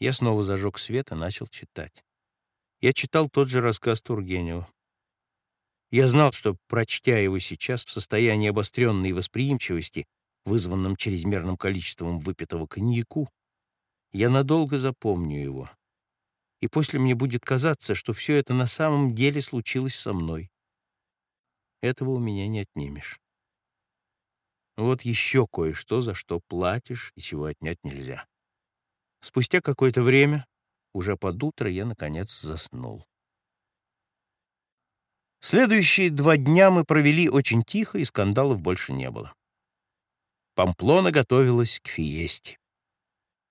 Я снова зажег свет и начал читать. Я читал тот же рассказ Тургенева. Я знал, что, прочтя его сейчас в состоянии обостренной восприимчивости, вызванном чрезмерным количеством выпитого коньяку, я надолго запомню его. И после мне будет казаться, что все это на самом деле случилось со мной. Этого у меня не отнимешь. Вот еще кое-что, за что платишь и чего отнять нельзя. Спустя какое-то время, уже под утро, я, наконец, заснул. Следующие два дня мы провели очень тихо, и скандалов больше не было. Памплона готовилась к фиесте.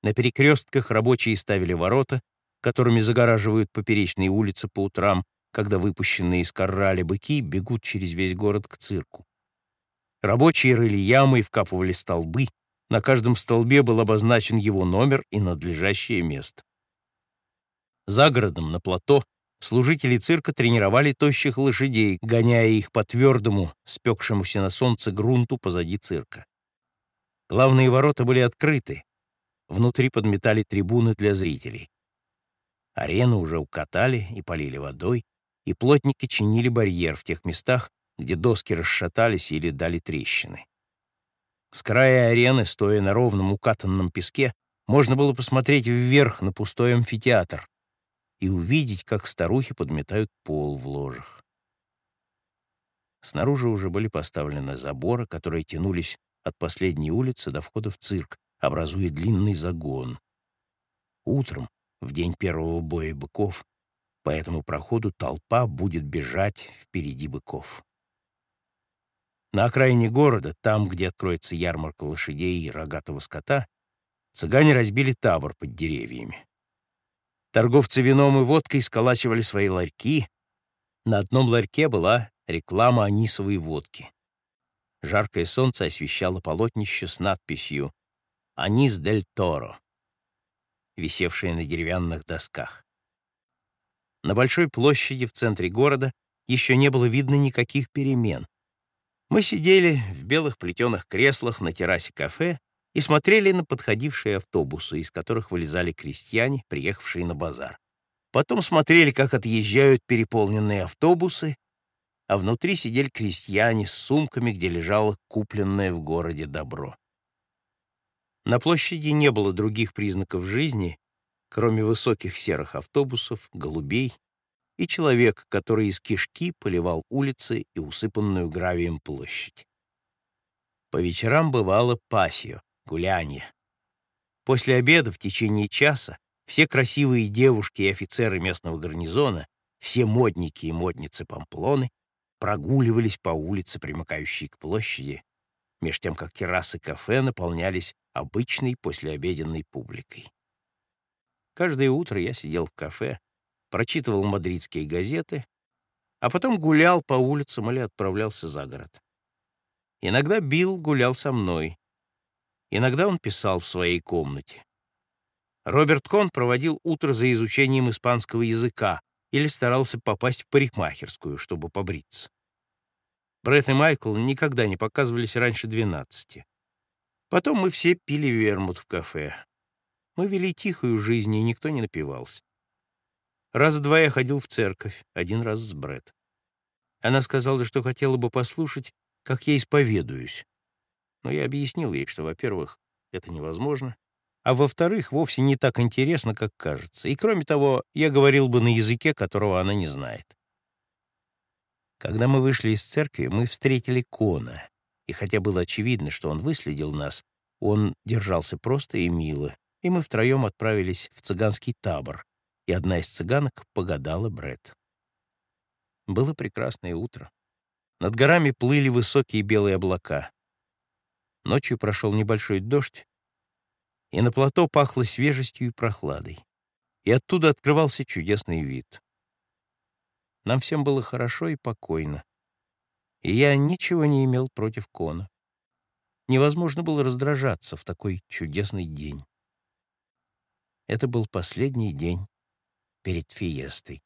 На перекрестках рабочие ставили ворота, которыми загораживают поперечные улицы по утрам, когда выпущенные из коррали быки бегут через весь город к цирку. Рабочие рыли ямы и вкапывали столбы, на каждом столбе был обозначен его номер и надлежащее место. За городом, на плато, служители цирка тренировали тощих лошадей, гоняя их по твердому, спекшемуся на солнце грунту позади цирка. Главные ворота были открыты. Внутри подметали трибуны для зрителей. Арену уже укатали и полили водой, и плотники чинили барьер в тех местах, где доски расшатались или дали трещины. С края арены, стоя на ровном укатанном песке, можно было посмотреть вверх на пустой амфитеатр и увидеть, как старухи подметают пол в ложах. Снаружи уже были поставлены заборы, которые тянулись от последней улицы до входа в цирк, образуя длинный загон. Утром, в день первого боя быков, по этому проходу толпа будет бежать впереди быков. На окраине города, там, где откроется ярмарка лошадей и рогатого скота, цыгане разбили табор под деревьями. Торговцы вином и водкой сколачивали свои ларьки. На одном ларьке была реклама анисовой водки. Жаркое солнце освещало полотнище с надписью «Анис дель Торо», висевшее на деревянных досках. На большой площади в центре города еще не было видно никаких перемен. Мы сидели в белых плетеных креслах на террасе кафе и смотрели на подходившие автобусы, из которых вылезали крестьяне, приехавшие на базар. Потом смотрели, как отъезжают переполненные автобусы, а внутри сидели крестьяне с сумками, где лежало купленное в городе добро. На площади не было других признаков жизни, кроме высоких серых автобусов, голубей и человек, который из кишки поливал улицы и усыпанную гравием площадь. По вечерам бывало пасио, гулянье. После обеда в течение часа все красивые девушки и офицеры местного гарнизона, все модники и модницы Памплоны прогуливались по улице, примыкающей к площади, меж тем как террасы кафе наполнялись обычной послеобеденной публикой. Каждое утро я сидел в кафе, прочитывал мадридские газеты, а потом гулял по улицам или отправлялся за город. Иногда Билл гулял со мной. Иногда он писал в своей комнате. Роберт Кон проводил утро за изучением испанского языка или старался попасть в парикмахерскую, чтобы побриться. Брэд и Майкл никогда не показывались раньше двенадцати. Потом мы все пили вермут в кафе. Мы вели тихую жизнь, и никто не напивался. Раза два я ходил в церковь, один раз с Брэд. Она сказала, что хотела бы послушать, как я исповедуюсь. Но я объяснил ей, что, во-первых, это невозможно, а во-вторых, вовсе не так интересно, как кажется. И, кроме того, я говорил бы на языке, которого она не знает. Когда мы вышли из церкви, мы встретили Кона, и хотя было очевидно, что он выследил нас, он держался просто и мило, и мы втроем отправились в цыганский табор, и одна из цыганок погадала Бред. Было прекрасное утро. Над горами плыли высокие белые облака. Ночью прошел небольшой дождь, и на плато пахло свежестью и прохладой. И оттуда открывался чудесный вид. Нам всем было хорошо и покойно. И я ничего не имел против Кона. Невозможно было раздражаться в такой чудесный день. Это был последний день перед фиестой.